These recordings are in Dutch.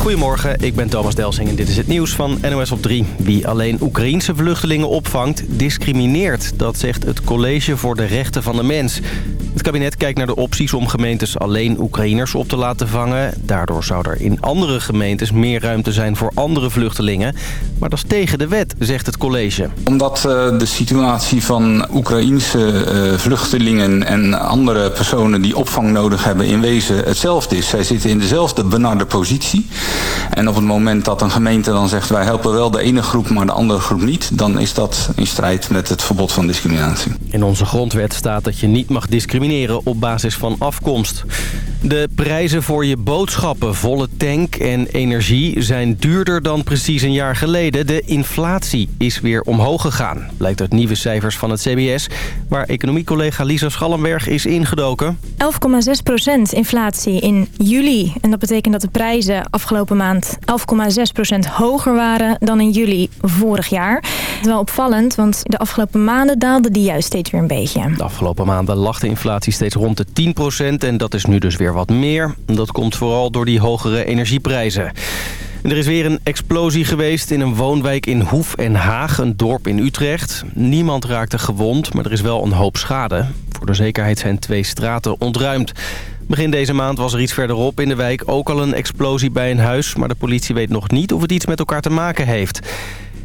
Goedemorgen, ik ben Thomas Delsing en dit is het nieuws van NOS op 3. Wie alleen Oekraïense vluchtelingen opvangt, discrimineert. Dat zegt het College voor de Rechten van de Mens. Het kabinet kijkt naar de opties om gemeentes alleen Oekraïners op te laten vangen. Daardoor zou er in andere gemeentes meer ruimte zijn voor andere vluchtelingen. Maar dat is tegen de wet, zegt het college. Omdat uh, de situatie van Oekraïense uh, vluchtelingen en andere personen die opvang nodig hebben in wezen hetzelfde is. Zij zitten in dezelfde benarde positie. En op het moment dat een gemeente dan zegt wij helpen wel de ene groep maar de andere groep niet... dan is dat in strijd met het verbod van discriminatie. In onze grondwet staat dat je niet mag discrimineren op basis van afkomst. De prijzen voor je boodschappen, volle tank en energie zijn duurder dan precies een jaar geleden. De inflatie is weer omhoog gegaan, blijkt uit nieuwe cijfers van het CBS... waar economiecollega Lisa Schallenberg is ingedoken. 11,6% inflatie in juli. En dat betekent dat de prijzen afgelopen maand 11,6% hoger waren dan in juli vorig jaar. Wel opvallend, want de afgelopen maanden daalde die juist steeds weer een beetje. De afgelopen maanden lag de inflatie steeds rond de 10% en dat is nu dus weer wat meer. Dat komt vooral door die hogere energieprijzen. Er is weer een explosie geweest in een woonwijk in Hoef en Haag, een dorp in Utrecht. Niemand raakte gewond, maar er is wel een hoop schade. Voor de zekerheid zijn twee straten ontruimd. Begin deze maand was er iets verderop in de wijk ook al een explosie bij een huis... maar de politie weet nog niet of het iets met elkaar te maken heeft.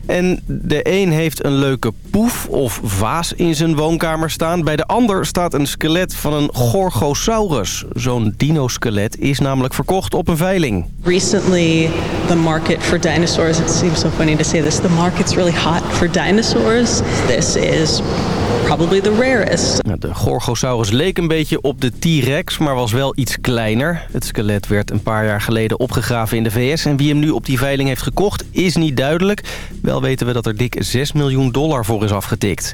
En de een heeft een leuke poef of vaas in zijn woonkamer staan. Bij de ander staat een skelet van een Gorgosaurus. Zo'n dino-skelet is namelijk verkocht op een veiling. Recently, the market for dinosaurs, it seems so funny to say this, the market's really hot for dinosaurs. This is probably the rarest. De Gorgosaurus leek een beetje op de T-Rex, maar was wel iets kleiner. Het skelet werd een paar jaar geleden opgegraven in de VS... en wie hem nu op die veiling heeft gekocht is niet duidelijk. Wel weten we dat er dik 6 miljoen dollar voor is afgetikt.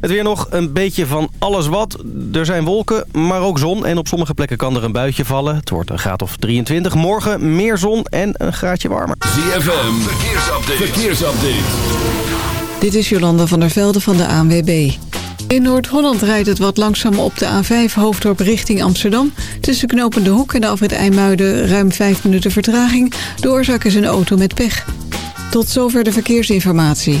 Het weer nog een beetje van alles wat. Er zijn wolken, maar ook zon. En op sommige plekken kan er een buitje vallen. Het wordt een graad of 23. Morgen meer zon en een graadje warmer. ZFM, verkeersupdate. verkeersupdate. Dit is Jolanda van der Velde van de ANWB. In Noord-Holland rijdt het wat langzaam op de A5 hoofddorp richting Amsterdam. Tussen Knopende Hoek en de afrit IJmuiden ruim 5 minuten vertraging. De oorzaak is een auto met pech. Tot zover de verkeersinformatie.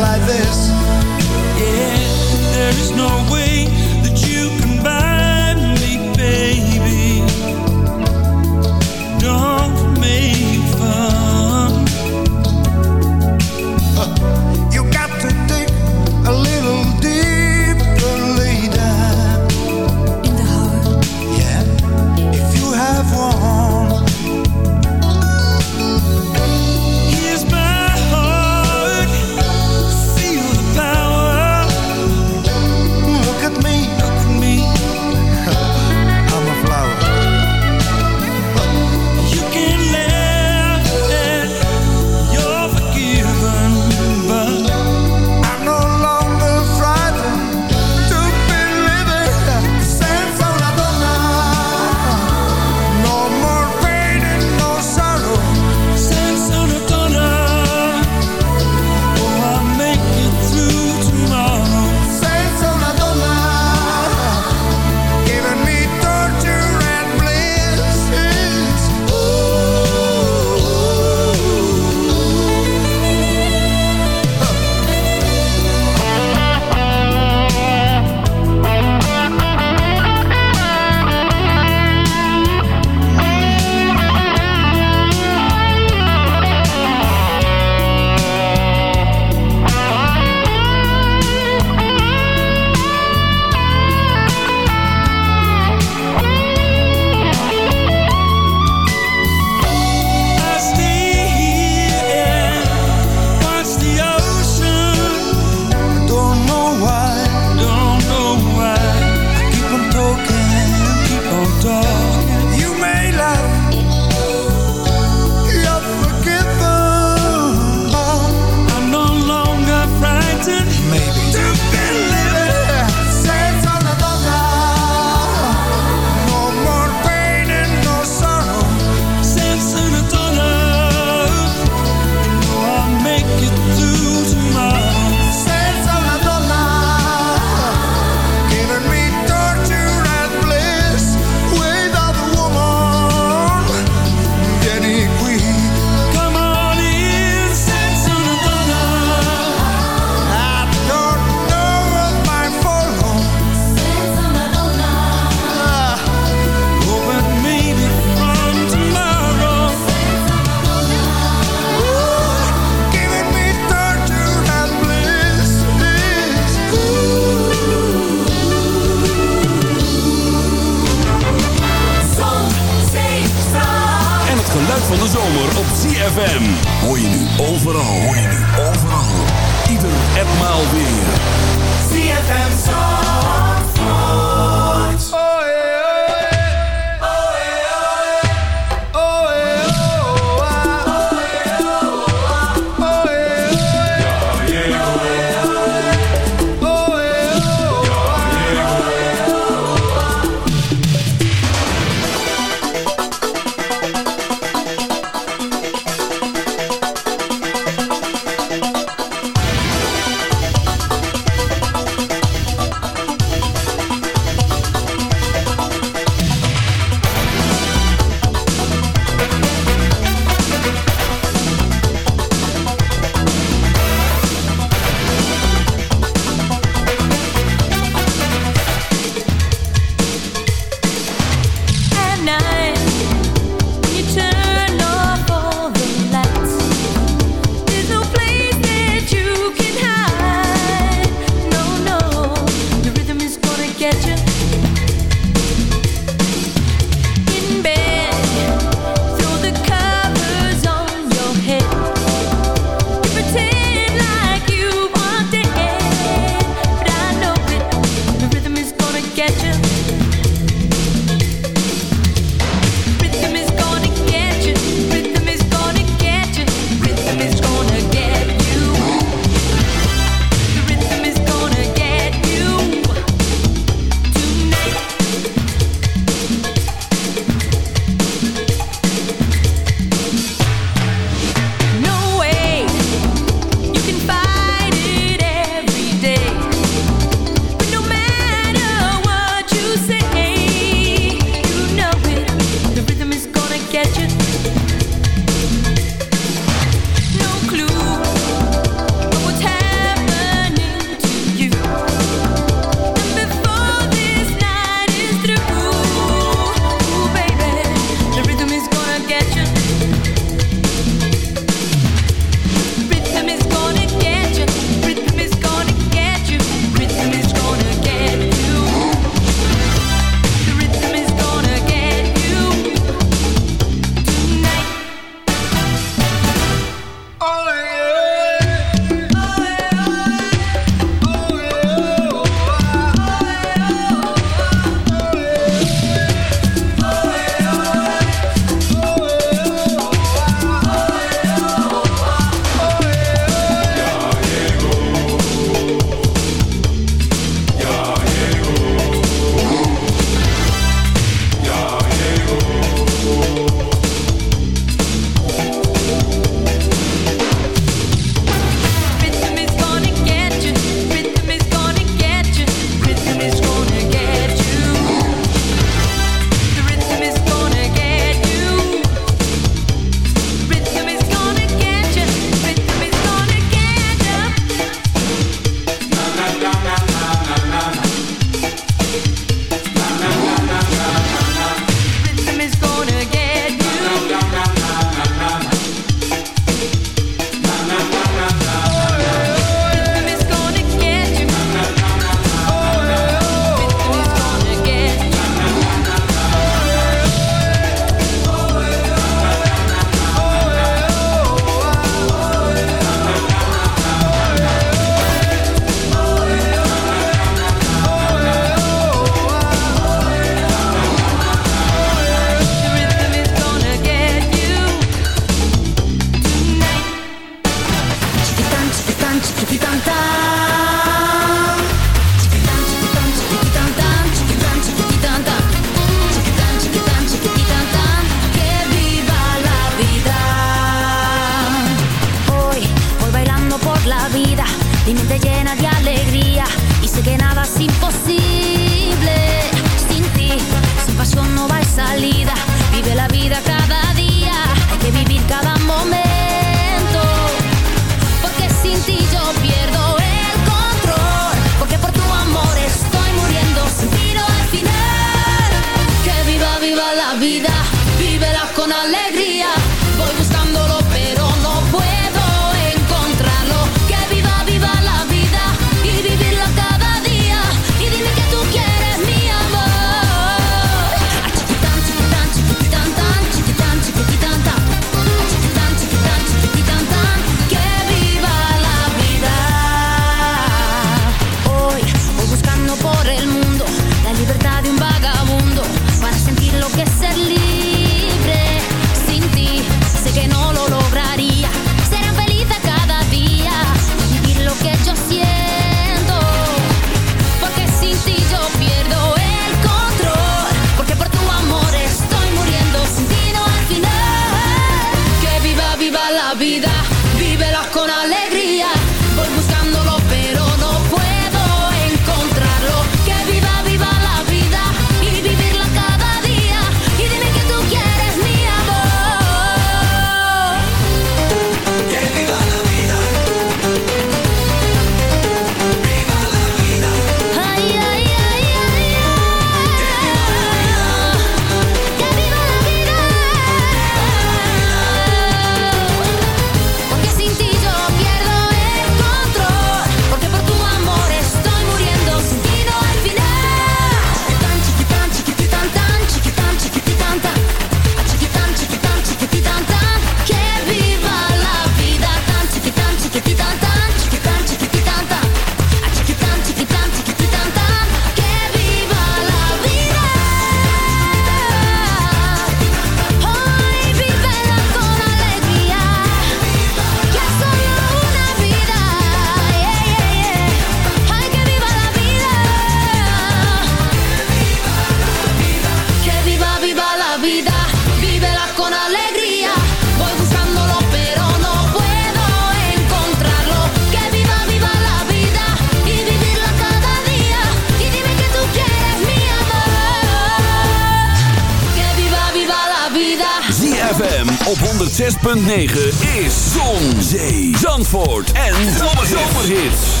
6.9 is Zon, Zee, Zandvoort en Zomerhits.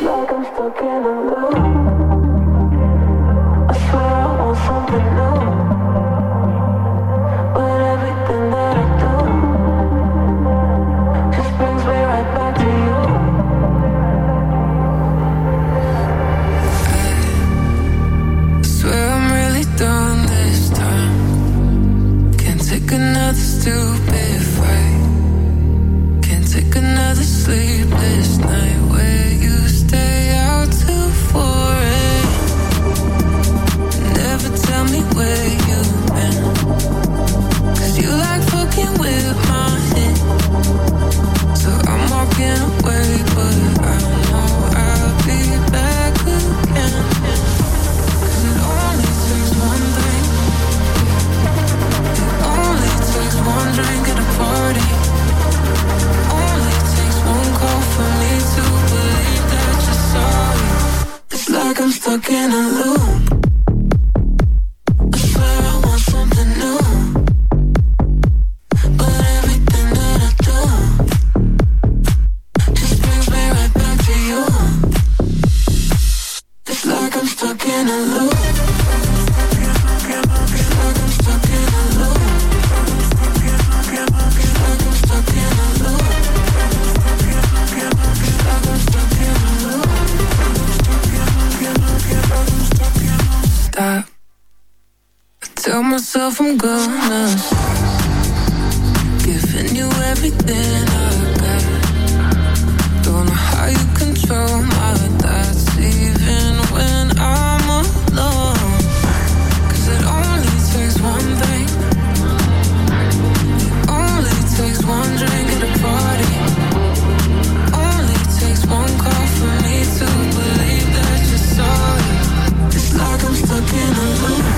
Like I'm stuck in again tell myself I'm gonna Giving you everything I got. Don't know how you control my thoughts Even when I'm alone. Cause it only takes one thing. It only takes one drink at a party. Only takes one call for me to believe that you're sorry. It's like I'm stuck in a loop.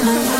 Summer.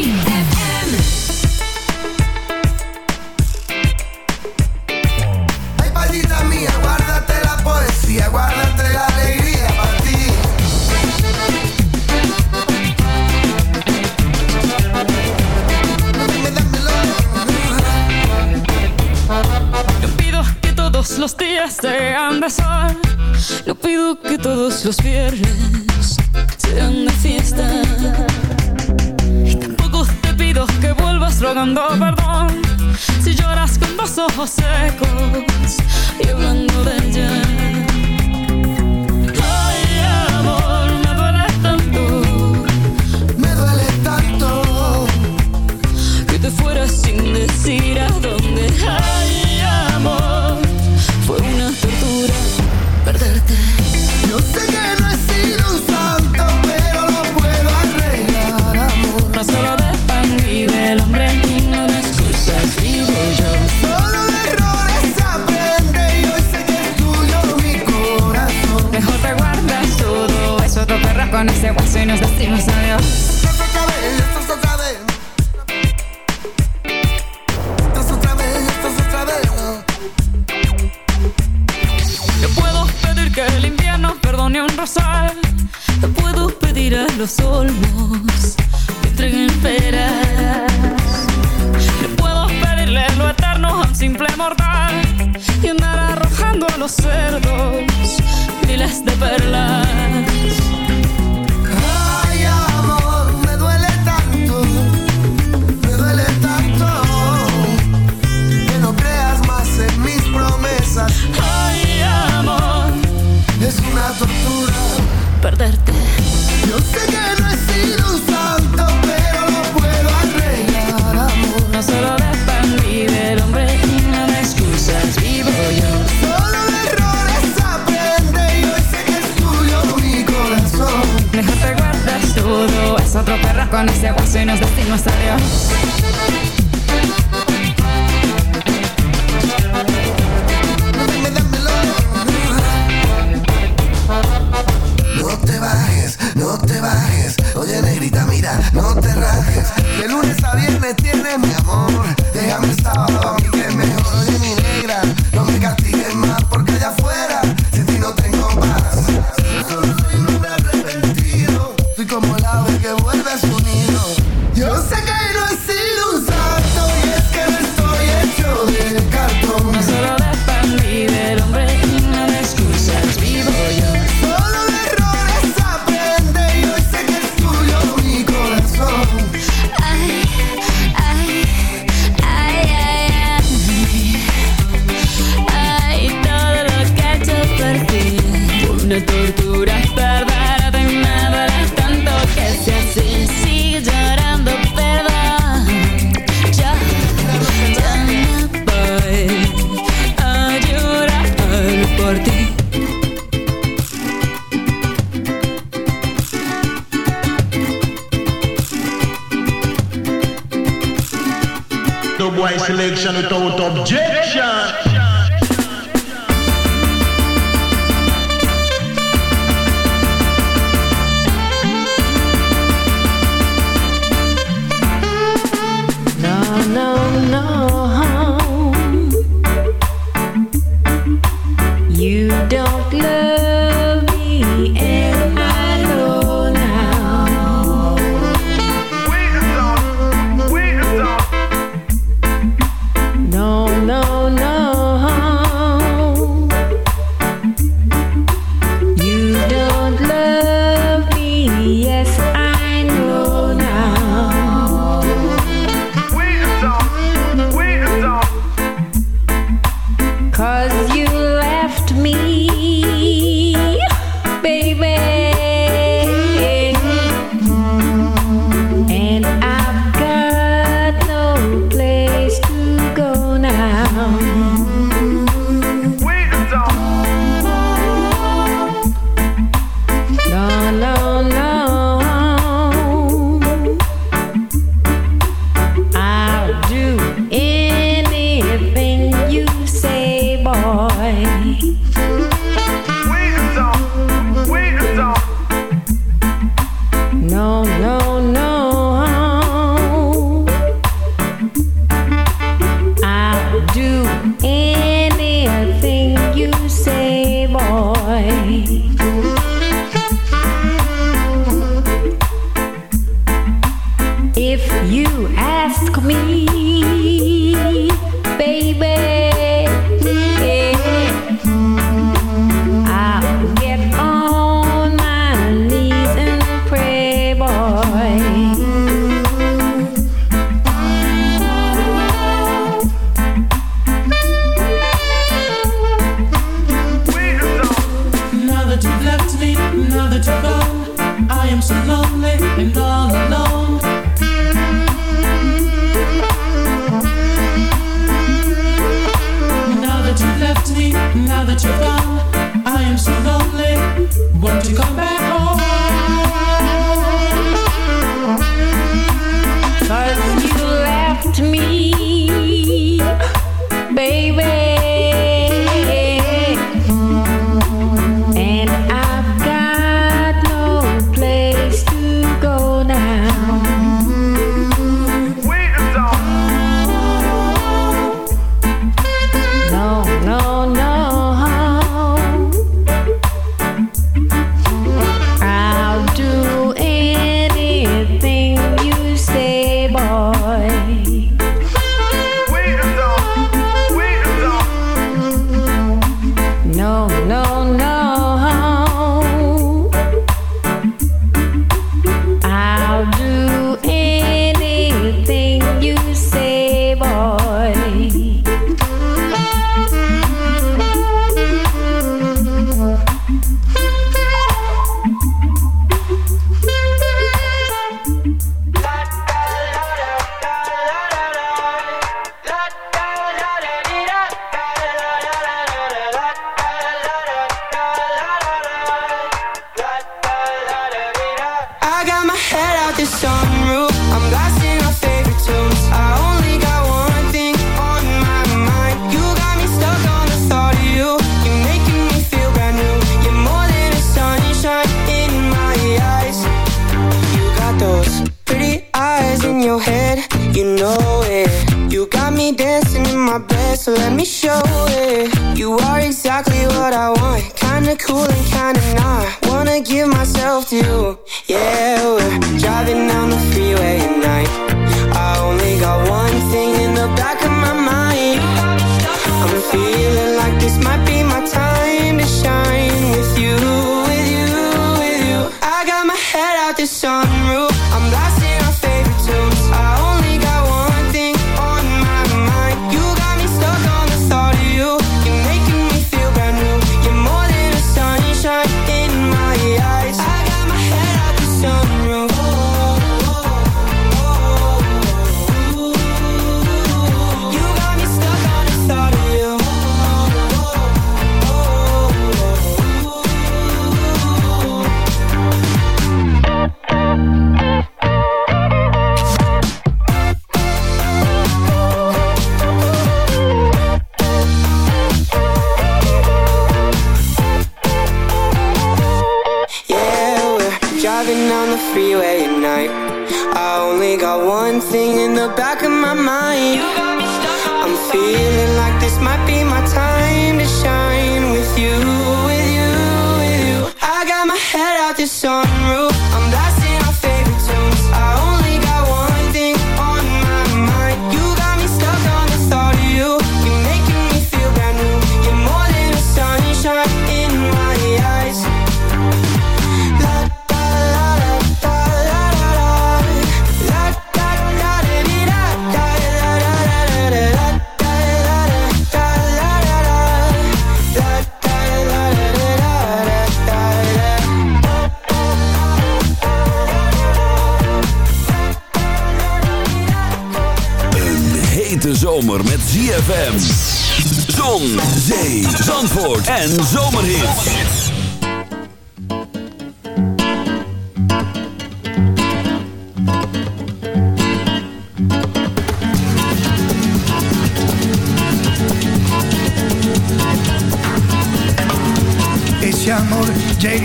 rogando perdón si lloras con los ojos secos y hablando de ella. Ay, amor, me duele tanto, me duele tanto que te fuera sin decir a dónde. hay. con ese guaso y nos decimos adiós. Te puedo pedir que el invierno perdone un rosal. Te puedo pedir a los olmos que entreguen peras. Te puedo pedirle lo eterno a un simple mortal y andar arrojando a los cerdos miles de perlas. con ese guaso y nos destino salió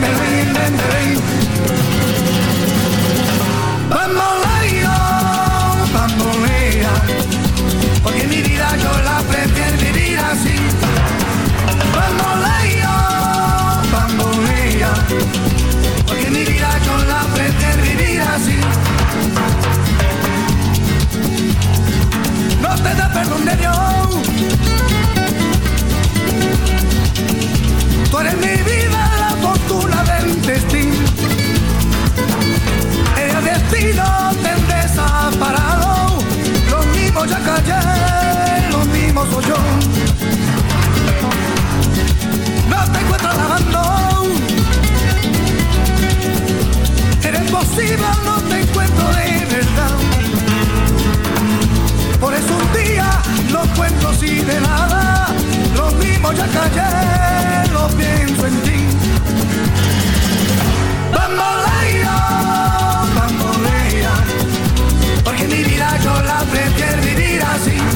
ven, ven, ven, ven. Bamboleo, bambolea, porque mi vida yo la prefiero vivir así. Bamboleo, bambolea, porque mi vida yo la prefiero vivir así. No te da perdón de Dios. Tú eres mi vida, destino. El destino te desamparado. Lo mismo ya callé, lo mismo soy yo. No te encuentro lavando. Eres posible, no te encuentro de verdad. Por eso un día no cuento así de nada. Lo mismo ya callé, lo pienso en ti. Bambolea, bambolea, porque mi vida yo la prefiero vivir así.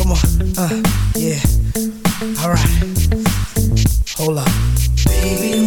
Come on. Uh, yeah. All right. Hold up. Baby,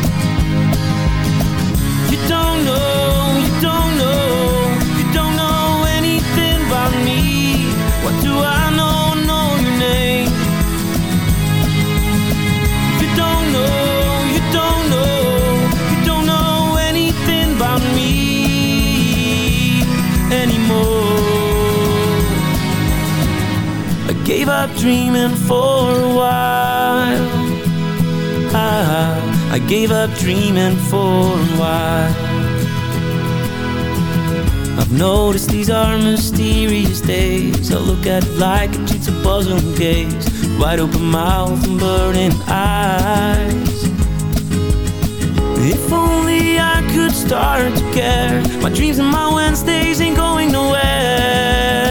Gave up dreaming for a while. I, I gave up dreaming for a while. I've noticed these are mysterious days. I look at like a jigsaw puzzle and gaze. Wide open mouth and burning eyes. If only I could start to care. My dreams and my Wednesdays ain't going nowhere.